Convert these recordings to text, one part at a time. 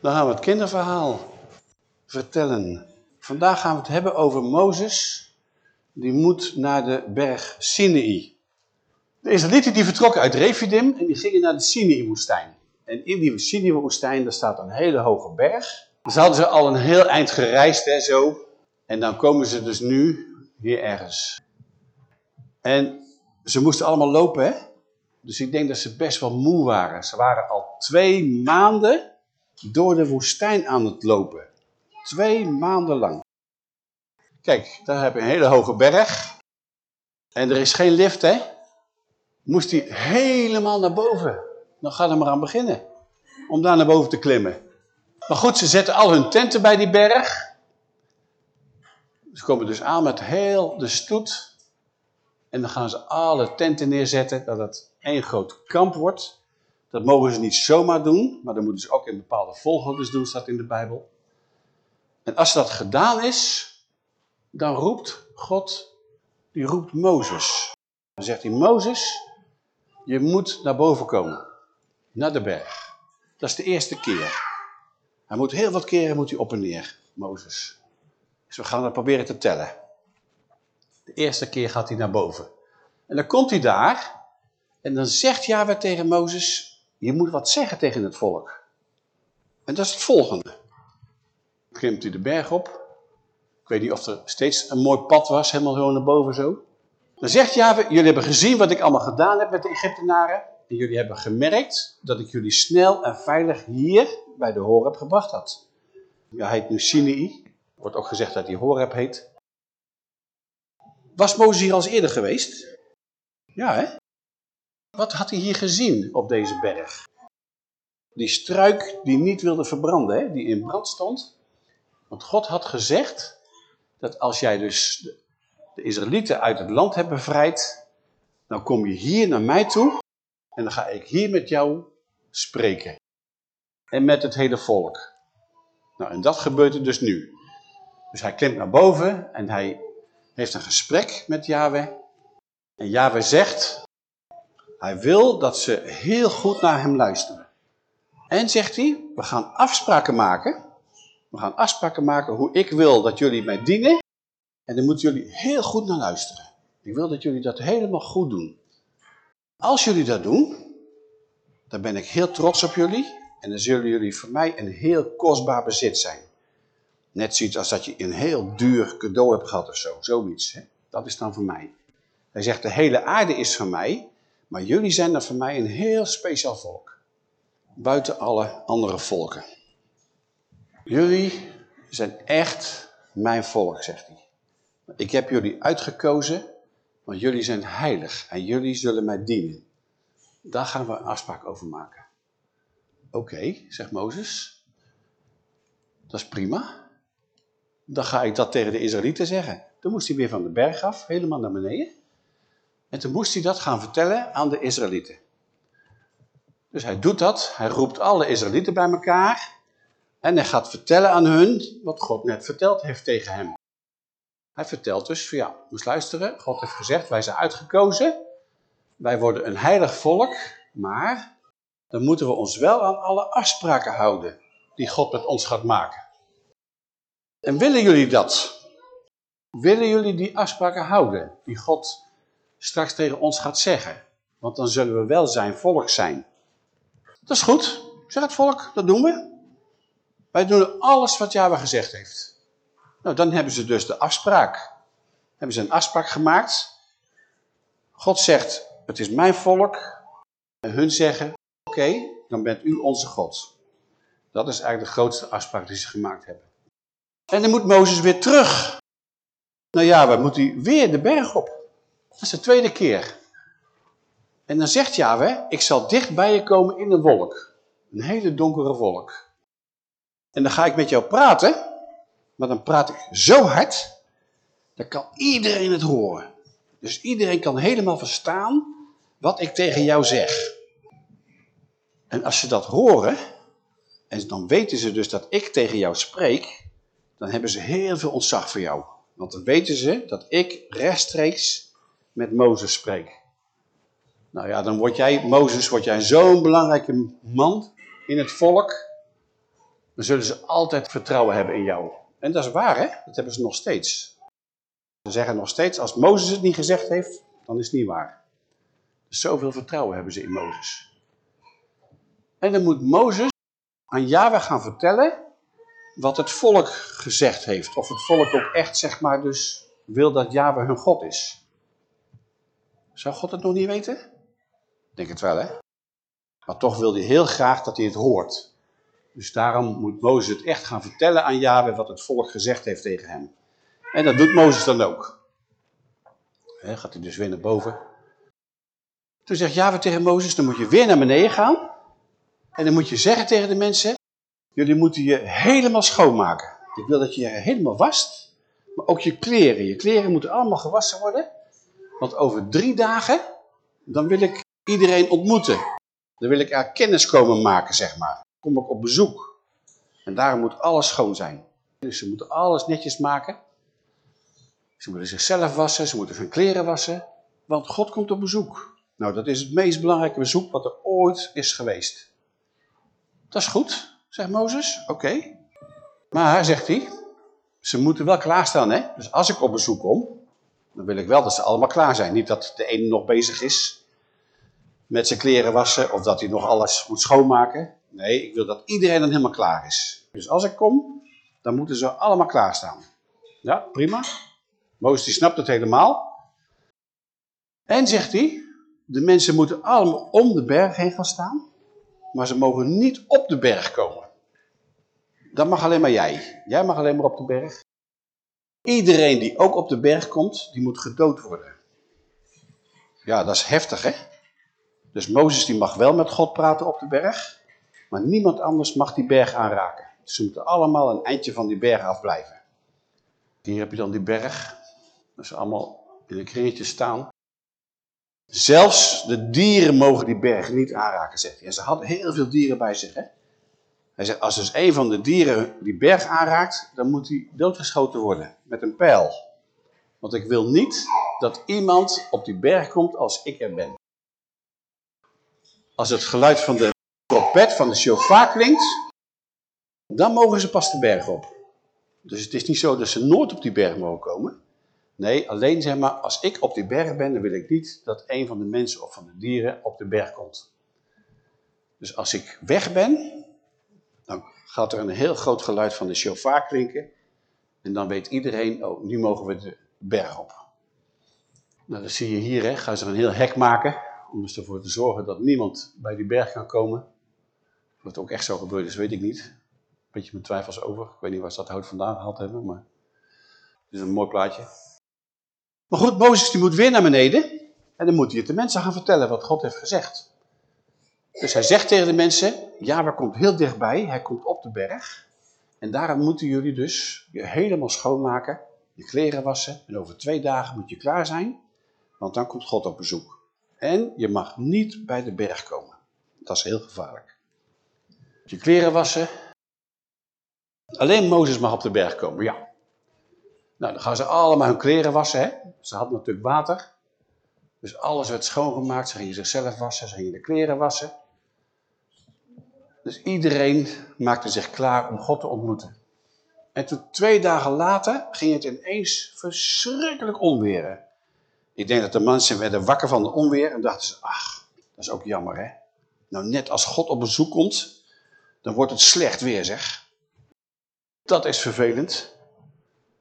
Dan gaan we het kinderverhaal vertellen. Vandaag gaan we het hebben over Mozes. Die moet naar de berg Sinai. De Israëlieten die vertrokken uit Refidim en die gingen naar de Sinai-woestijn. En in die Sinai-woestijn daar staat een hele hoge berg. Dus hadden ze al een heel eind gereisd en zo. En dan komen ze dus nu hier ergens. En ze moesten allemaal lopen hè. Dus ik denk dat ze best wel moe waren. Ze waren al twee maanden door de woestijn aan het lopen. Twee maanden lang. Kijk, daar heb je een hele hoge berg. En er is geen lift, hè? Moest hij helemaal naar boven. Dan gaat er maar aan beginnen. Om daar naar boven te klimmen. Maar goed, ze zetten al hun tenten bij die berg. Ze komen dus aan met heel de stoet. En dan gaan ze alle tenten neerzetten, dat het één groot kamp wordt. Dat mogen ze niet zomaar doen, maar dat moeten ze ook in bepaalde volgordes doen, staat in de Bijbel. En als dat gedaan is, dan roept God, die roept Mozes. Dan zegt hij, Mozes, je moet naar boven komen, naar de berg. Dat is de eerste keer. Hij moet heel wat keren moet hij op en neer, Mozes. Dus we gaan dat proberen te tellen. De eerste keer gaat hij naar boven. En dan komt hij daar en dan zegt Yahweh tegen Mozes, je moet wat zeggen tegen het volk. En dat is het volgende. Klimt hij de berg op. Ik weet niet of er steeds een mooi pad was, helemaal zo naar boven zo. Dan zegt Yahweh, jullie hebben gezien wat ik allemaal gedaan heb met de Egyptenaren. En jullie hebben gemerkt dat ik jullie snel en veilig hier bij de Horeb gebracht had. Ja, hij heet nu Sinai. Wordt ook gezegd dat hij Horeb heet. Was Mozes hier al eerder geweest? Ja, hè? Wat had hij hier gezien op deze berg? Die struik die niet wilde verbranden, hè? die in brand stond. Want God had gezegd dat als jij dus de, Israëlieten uit het land hebt bevrijd, dan kom je hier naar mij toe en dan ga ik hier met jou spreken. En met het hele volk. Nou, en dat gebeurt er dus nu. Dus hij klimt naar boven en hij heeft een gesprek met Yahweh. En Yahweh zegt, hij wil dat ze heel goed naar hem luisteren. En zegt hij, we gaan afspraken maken. We gaan afspraken maken hoe ik wil dat jullie mij dienen. En dan moeten jullie heel goed naar luisteren. Ik wil dat jullie dat helemaal goed doen. Als jullie dat doen, dan ben ik heel trots op jullie. En dan zullen jullie voor mij een heel kostbaar bezit zijn. Net zoiets als dat je een heel duur cadeau hebt gehad of zo. Zoiets. Hè? Dat is dan voor mij. Hij zegt, de hele aarde is van mij. Maar jullie zijn dan voor mij een heel speciaal volk. Buiten alle andere volken. Jullie zijn echt mijn volk, zegt hij. Ik heb jullie uitgekozen, want jullie zijn heilig en jullie zullen mij dienen. Daar gaan we een afspraak over maken. Oké, zegt Mozes. Dat is prima. Dan ga ik dat tegen de Israëlieten zeggen. Dan moest hij weer van de berg af, helemaal naar beneden. En toen moest hij dat gaan vertellen aan de Israëlieten. Dus hij doet dat, hij roept alle Israëlieten bij elkaar en hij gaat vertellen aan hun wat God net verteld heeft tegen hem. Hij vertelt dus ja, moest luisteren, God heeft gezegd, wij zijn uitgekozen, wij worden een heilig volk, maar dan moeten we ons wel aan alle afspraken houden die God met ons gaat maken. En willen jullie dat? Willen jullie die afspraken houden die God straks tegen ons gaat zeggen. Want dan zullen we wel zijn volk zijn. Dat is goed. Zeg het volk, dat doen we. Wij doen alles wat Yahweh gezegd heeft. Nou, dan hebben ze dus de afspraak. Hebben ze een afspraak gemaakt. God zegt, het is mijn volk. En hun zeggen, oké, dan bent u onze God. Dat is eigenlijk de grootste afspraak die ze gemaakt hebben. En dan moet Mozes weer terug. Nou ja, moet hij weer de berg op. Dat is de tweede keer. En dan zegt Yahweh, ik zal dicht bij je komen in een wolk. Een hele donkere wolk. En dan ga ik met jou praten, maar dan praat ik zo hard, dan kan iedereen het horen. Dus iedereen kan helemaal verstaan wat ik tegen jou zeg. En als ze dat horen, en dan weten ze dus dat ik tegen jou spreek, dan hebben ze heel veel ontzag voor jou. Want dan weten ze dat ik rechtstreeks met Mozes spreek. Nou ja, dan word jij, Mozes, word jij zo'n belangrijke man in het volk. dan zullen ze altijd vertrouwen hebben in jou. En dat is waar, hè? Dat hebben ze nog steeds. Ze zeggen nog steeds, als Mozes het niet gezegd heeft, dan is het niet waar. Zoveel vertrouwen hebben ze in Mozes. En dan moet Mozes aan Yahweh gaan vertellen wat het volk gezegd heeft. Of het volk ook echt, zeg maar, dus wil dat Yahweh hun God is. Zou God het nog niet weten? Ik denk het wel, hè? Maar toch wil hij heel graag dat hij het hoort. Dus daarom moet Mozes het echt gaan vertellen aan Yahweh wat het volk gezegd heeft tegen hem. En dat doet Mozes dan ook. He, gaat hij dus weer naar boven. Toen zegt Yahweh tegen Mozes, dan moet je weer naar beneden gaan. En dan moet je zeggen tegen de mensen, jullie moeten je helemaal schoonmaken. Ik wil dat je je helemaal wast, maar ook je kleren. Je kleren moeten allemaal gewassen worden. Want over drie dagen, dan wil ik iedereen ontmoeten. Dan wil ik er kennis komen maken, zeg maar. Kom ik op bezoek. En daarom moet alles schoon zijn. Dus ze moeten alles netjes maken. Ze moeten zichzelf wassen, ze moeten hun kleren wassen. Want God komt op bezoek. Nou, dat is het meest belangrijke bezoek wat er ooit is geweest. Dat is goed, zegt Mozes. Oké. Maar, zegt hij, ze moeten wel klaarstaan, hè. Dus als ik op bezoek kom, dan wil ik wel dat ze allemaal klaar zijn. Niet dat de ene nog bezig is met zijn kleren wassen of dat hij nog alles moet schoonmaken. Nee, ik wil dat iedereen dan helemaal klaar is. Dus als ik kom, dan moeten ze allemaal klaarstaan. Ja, prima. Mozes die snapt het helemaal. En zegt hij, de mensen moeten allemaal om de berg heen gaan staan, maar ze mogen niet op de berg komen. Dat mag alleen maar jij. Jij mag alleen maar op de berg. Iedereen die ook op de berg komt, die moet gedood worden. Ja, dat is heftig hè. Dus Mozes die mag wel met God praten op de berg, maar niemand anders mag die berg aanraken. Ze moeten allemaal een eindje van die berg afblijven. Hier heb je dan die berg. Dat ze allemaal in een kringetje staan. Zelfs de dieren mogen die berg niet aanraken, zegt hij. En ze hadden heel veel dieren bij zich. Hè? Hij zegt, als dus een van de dieren die berg aanraakt, dan moet hij doodgeschoten worden met een pijl. Want ik wil niet dat iemand op die berg komt als ik er ben. Als het geluid van de trompet, van de shofar klinkt, dan mogen ze pas de berg op. Dus het is niet zo dat ze nooit op die berg mogen komen. Nee, alleen zeg maar, als ik op die berg ben, dan wil ik niet dat een van de mensen of van de dieren op de berg komt. Dus als ik weg ben, gaat er een heel groot geluid van de shofar klinken. En dan weet iedereen, oh, nu mogen we de berg op. Nou, dat zie je hier, hè. gaan ze een heel hek maken. Om dus ervoor te zorgen dat niemand bij die berg kan komen. Of het ook echt zo gebeurd is, weet ik niet. Beetje mijn twijfels over. Ik weet niet waar ze dat hout vandaan gehaald hebben, maar... Het is een mooi plaatje. Maar goed, Mozes die moet weer naar beneden. En dan moet hij het de mensen gaan vertellen wat God heeft gezegd. Dus hij zegt tegen de mensen, ja, waar komt heel dichtbij. Hij komt op de berg. En daarom moeten jullie dus je helemaal schoonmaken, je kleren wassen. En over twee dagen moet je klaar zijn, want dan komt God op bezoek. En je mag niet bij de berg komen. Dat is heel gevaarlijk. Je kleren wassen. Alleen Mozes mag op de berg komen, ja. Nou, dan gaan ze allemaal hun kleren wassen. Hè? Ze hadden natuurlijk water. Dus alles werd schoongemaakt. Ze gingen zichzelf wassen, ze gingen de kleren wassen. Dus iedereen maakte zich klaar om God te ontmoeten. En toen twee dagen later ging het ineens verschrikkelijk onweren. Ik denk dat de mensen werden wakker van de onweer en dachten ze, ach, dat is ook jammer hè. Nou, net als God op bezoek komt, dan wordt het slecht weer zeg. Dat is vervelend.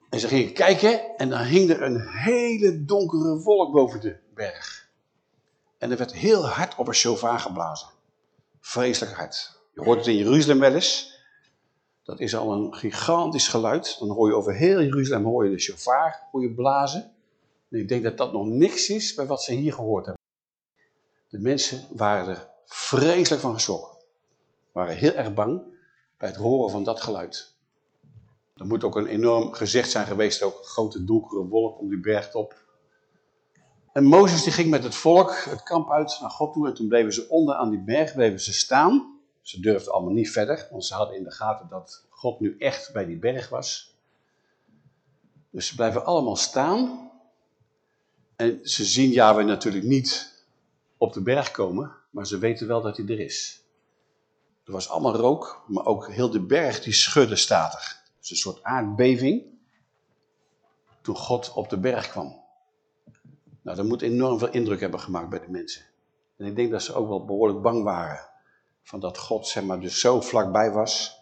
En ze gingen kijken en dan hing er een hele donkere wolk boven de berg. En er werd heel hard op een shofar geblazen. Vreselijk hard. Je hoort het in Jeruzalem wel eens. Dat is al een gigantisch geluid. Dan hoor je over heel Jeruzalem hoor je de shofar hoor je blazen. En ik denk dat dat nog niks is bij wat ze hier gehoord hebben. De mensen waren er vreselijk van geschrokken. Waren heel erg bang bij het horen van dat geluid. Er moet ook een enorm gezicht zijn geweest, ook een grote donkere wolk om die bergtop. En Mozes die ging met het volk het kamp uit naar God toe en toen bleven ze onder aan die berg, bleven ze staan. Ze durfden allemaal niet verder, want ze hadden in de gaten dat God nu echt bij die berg was. Dus ze blijven allemaal staan. En ze zien Yahweh natuurlijk niet op de berg komen, maar ze weten wel dat hij er is. Er was allemaal rook, maar ook heel de berg die schudde statig. Dus een soort aardbeving toen God op de berg kwam. Nou, dat moet enorm veel indruk hebben gemaakt bij de mensen. En ik denk dat ze ook wel behoorlijk bang waren. Van dat God, zeg maar, dus zo vlakbij was.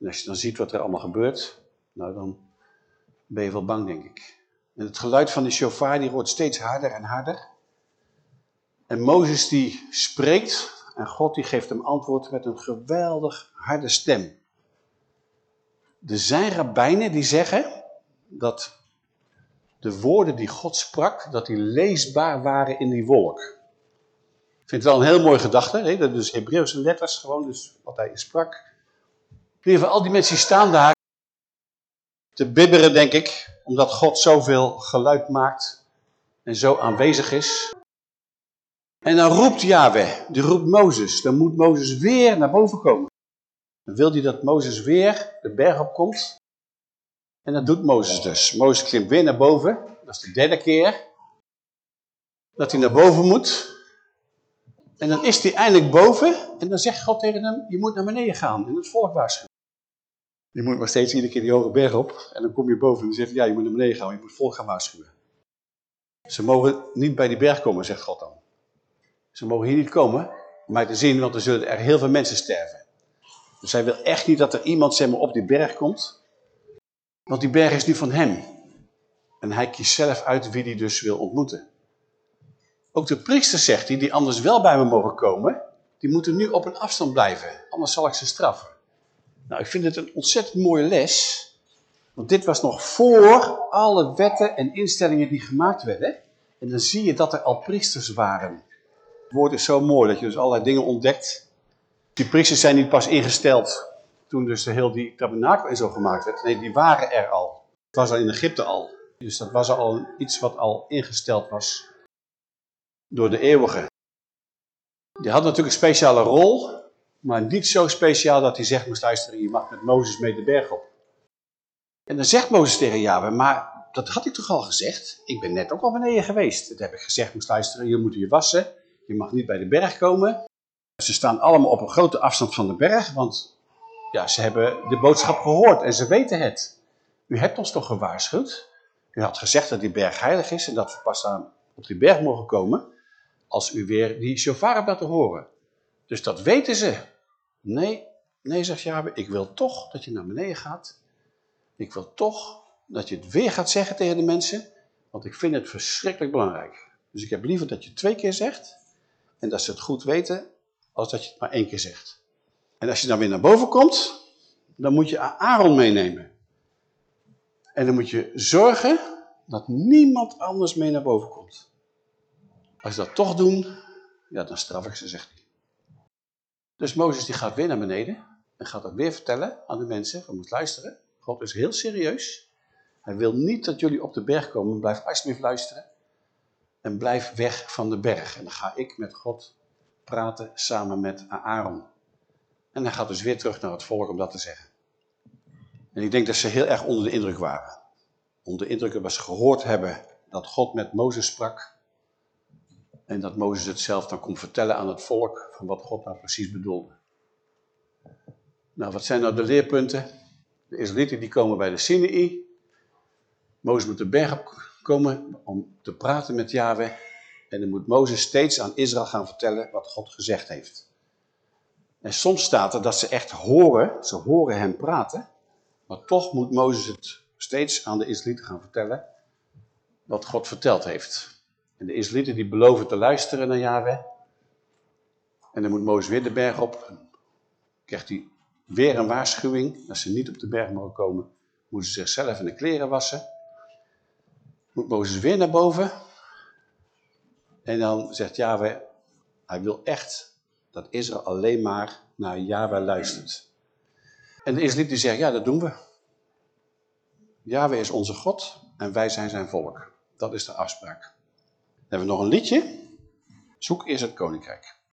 En als je dan ziet wat er allemaal gebeurt, nou dan ben je wel bang, denk ik. En het geluid van de shofar, die wordt steeds harder en harder. En Mozes die spreekt en God die geeft hem antwoord met een geweldig harde stem. Er zijn rabbijnen die zeggen dat de woorden die God sprak, dat die leesbaar waren in die wolk. Vind het wel een heel mooi gedachte, hè? dat dus Hebreeuwse letters gewoon, dus wat hij sprak. In ieder al die mensen staan daar te bibberen, denk ik, omdat God zoveel geluid maakt en zo aanwezig is. En dan roept Yahweh, die roept Mozes. Dan moet Mozes weer naar boven komen. Dan wil hij dat Mozes weer de berg opkomt. En dat doet Mozes dus. Mozes klimt weer naar boven. Dat is de derde keer. Dat hij naar boven moet. En dan is hij eindelijk boven. En dan zegt God tegen hem, je moet naar beneden gaan en het volk waarschuwen. Je moet maar steeds iedere keer die hoge berg op. En dan kom je boven en dan zegt ja, je moet naar beneden gaan, je moet volk gaan waarschuwen. Ze mogen niet bij die berg komen, zegt God dan. Ze mogen hier niet komen, om mij te zien, want er zullen er heel veel mensen sterven. Dus hij wil echt niet dat er iemand zeg maar, op die berg komt. Want die berg is nu van hem. En hij kiest zelf uit wie hij dus wil ontmoeten. Ook de priester zegt hij, die anders wel bij me mogen komen, die moeten nu op een afstand blijven. Anders zal ik ze straffen. Nou, ik vind het een ontzettend mooie les. Want dit was nog voor alle wetten en instellingen die gemaakt werden. En dan zie je dat er al priesters waren. Het woord is zo mooi dat je dus allerlei dingen ontdekt. Die priesters zijn niet pas ingesteld toen dus de heel die tabernakel en zo gemaakt werd. Nee, die waren er al. Het was al in Egypte al. Dus dat was al iets wat al ingesteld was door de eeuwige. Die had natuurlijk een speciale rol, maar niet zo speciaal dat hij zegt, moest luisteren, je mag met Mozes mee de berg op. En dan zegt Mozes tegen Jahwe, maar dat had ik toch al gezegd? Ik ben net ook al beneden geweest. Dat heb ik gezegd, moest luisteren, je moet je wassen. Je mag niet bij de berg komen. Ze staan allemaal op een grote afstand van de berg, want ja, ze hebben de boodschap gehoord en ze weten het. U hebt ons toch gewaarschuwd? U had gezegd dat die berg heilig is en dat we pas aan op die berg mogen komen als u weer die shofar hebt laten horen. Dus dat weten ze. Nee, nee, zegt Jabe, ik wil toch dat je naar beneden gaat. Ik wil toch dat je het weer gaat zeggen tegen de mensen, want ik vind het verschrikkelijk belangrijk. Dus ik heb liever dat je twee keer zegt en dat ze het goed weten, als dat je het maar één keer zegt. En als je dan weer naar boven komt, dan moet je Aaron meenemen. En dan moet je zorgen dat niemand anders mee naar boven komt. Als ze dat toch doen, ja, dan straf ik ze, zegt hij. Dus Mozes die gaat weer naar beneden en gaat dat weer vertellen aan de mensen. We moeten luisteren. God is heel serieus. Hij wil niet dat jullie op de berg komen. Blijf alsjeblieft luisteren. En blijf weg van de berg. En dan ga ik met God praten samen met Aaron. En hij gaat dus weer terug naar het volk om dat te zeggen. En ik denk dat ze heel erg onder de indruk waren. Onder de indruk dat ze gehoord hebben dat God met Mozes sprak. En dat Mozes het zelf dan kon vertellen aan het volk van wat God nou precies bedoelde. Nou, wat zijn nou de leerpunten? De Israëlieten die komen bij de Sinai. Mozes moet de berg opkomen om te praten met Yahweh. En dan moet Mozes steeds aan Israël gaan vertellen wat God gezegd heeft. En soms staat er dat ze echt horen, ze horen hem praten. Maar toch moet Mozes het steeds aan de Israëlieten gaan vertellen wat God verteld heeft. En de Israëlieten die beloven te luisteren naar Yahweh. En dan moet Mozes weer de berg op. Krijgt hij weer een waarschuwing. Als ze niet op de berg mogen komen, moeten ze zichzelf in de kleren wassen. Moet Mozes weer naar boven. En dan zegt Yahweh, hij wil echt dat Israël alleen maar naar Yahweh luistert. En de Israëlieten zeggen, ja dat doen we. Yahweh is onze God en wij zijn zijn volk. Dat is de afspraak. Hebben we nog een liedje. Zoek eerst het koninkrijk.